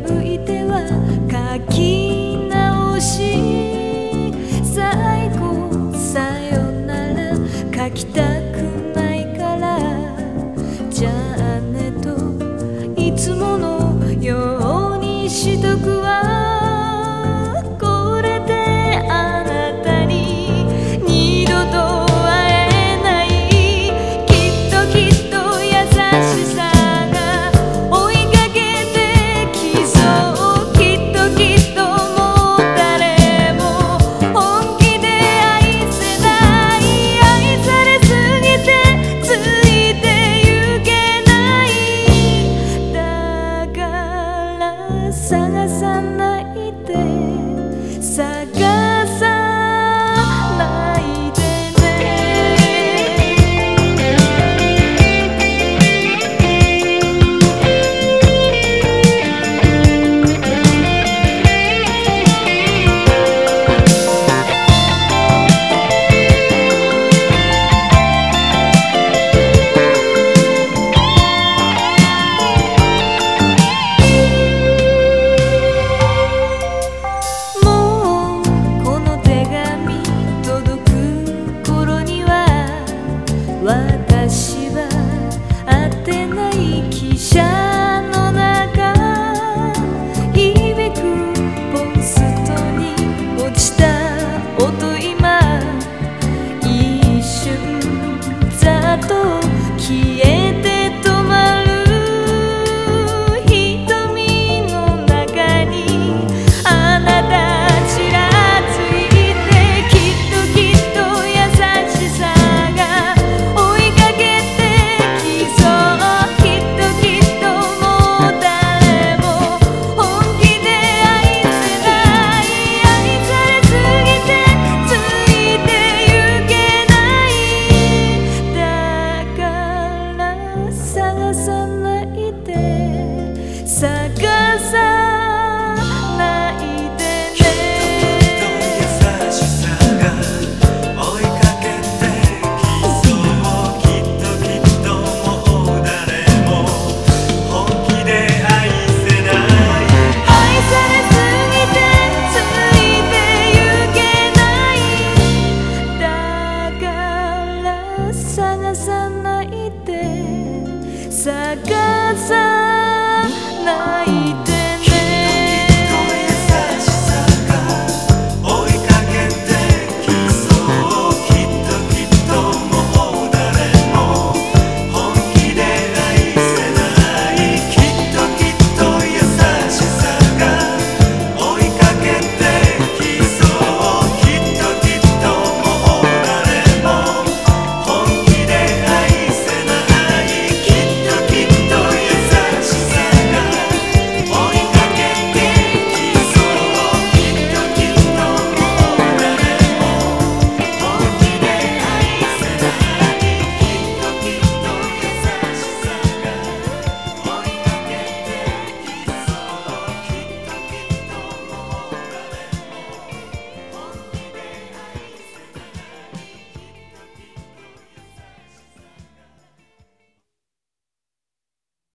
破いては書き直し最後さよなら書きたくないからじゃあねといつものようにしとく探さないで探 Sa